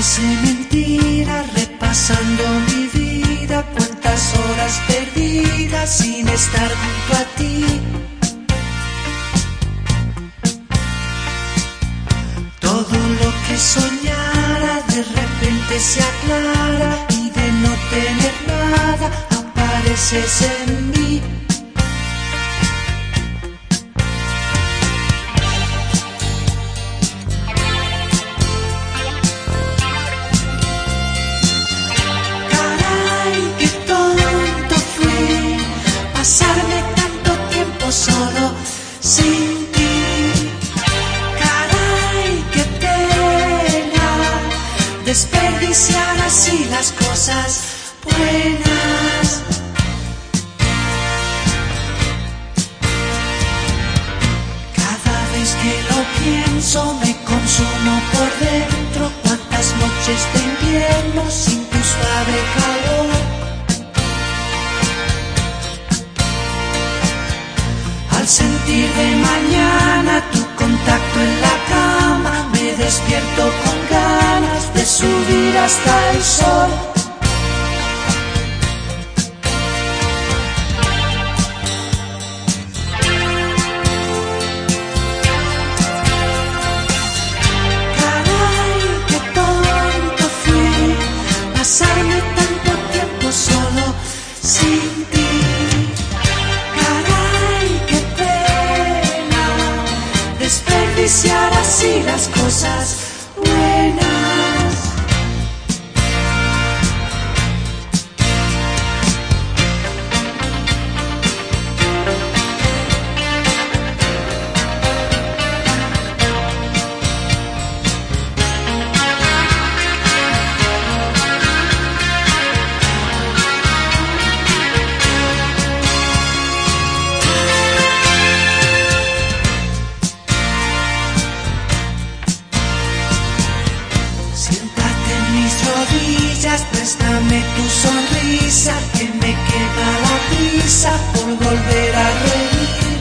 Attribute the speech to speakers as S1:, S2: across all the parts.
S1: parece mentira, repasando mi vida, cuántas horas perdidas sin estar junto a ti. Todo lo que soñara de repente se aclara y de no tener nada apareces en mí. Desperdiciar así las cosas buenas. Cada vez que lo pienso me consumo por dentro. Cuántas noches de invierno sin tu suave calor. Al sentir de mañana tu contacto en la cama, me despierto con ganas de subir hasta el sol. Caray, qué tonto fui pasarme tanto tiempo solo sin ti. Caray, qué pena desperdiciar así las cosas préstame tu sonrisa que me quema la prisa por volver a reír.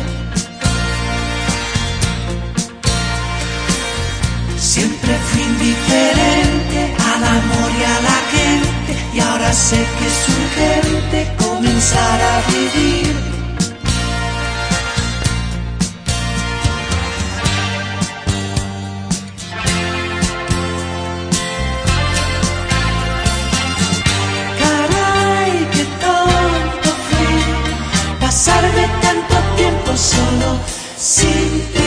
S1: Siempre fui indiferente al amor y a la gente y ahora sé que es urgente comenzar a vivir. Solo sin ti.